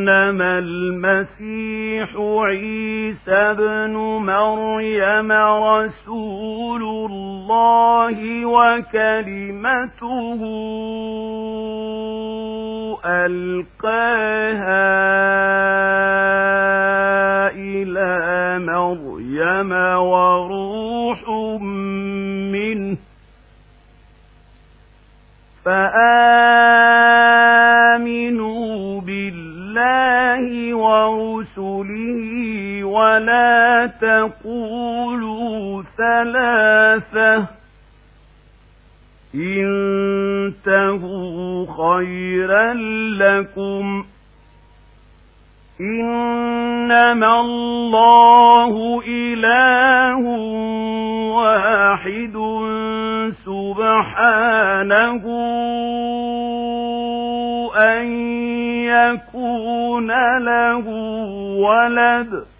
إنما المسيح عيسى بن مريم رسول الله وكلمته ألقاها إلى مريم وروح منه فآمنوا ولا تقولوا ثلاثة. انتهوا خيرا لكم. إنما الله إله واحد سبحانه أن يكون له ولد.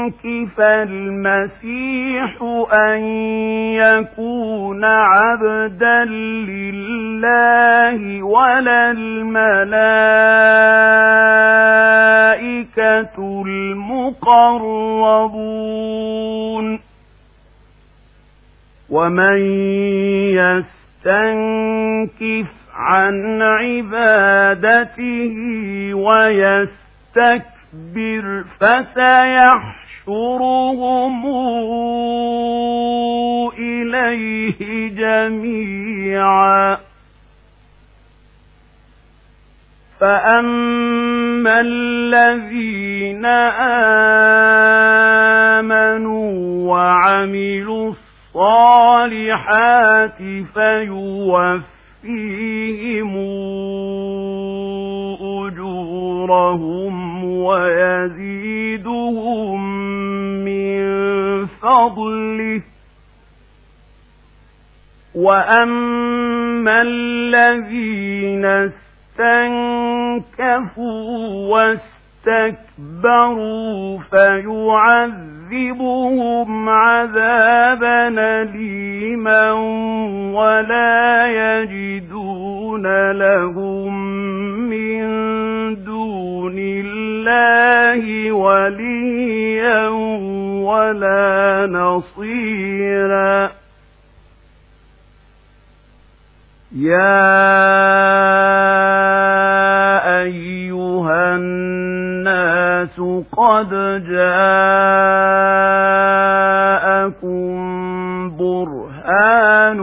يستنكف المسيح أن يكون عبدا لله ولا الملائكة المقربون ومن يستنكف عن عبادته ويستكبر فسيحشرهم إليه جميعا فأما الذين آمنوا وعملوا الصالحات فيوفيهم أجورهم ويزيدهم من فضله وأما الذين استنكفوا واستكبروا فيعذبهم عذابا أليما ولا يجدون لهم الله وليا ولا نصيرا. يا أيها الناس قد جاءكم برهان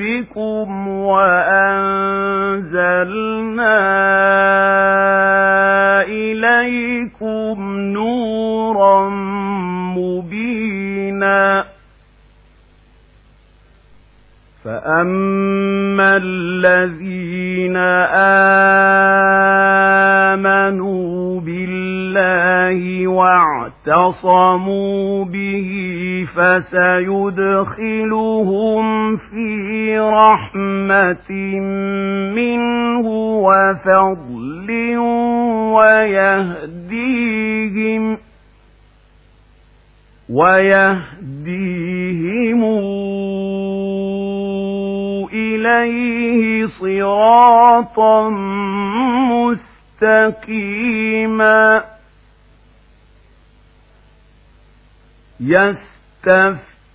ربكم وأنزلنا إليكم نورا مبينا فأما الذين آمنوا بالله واعتصموا به فسيدخلهم في رحمة منه وفضل ويهديهم ويهديهم إليه صراطا مستقيما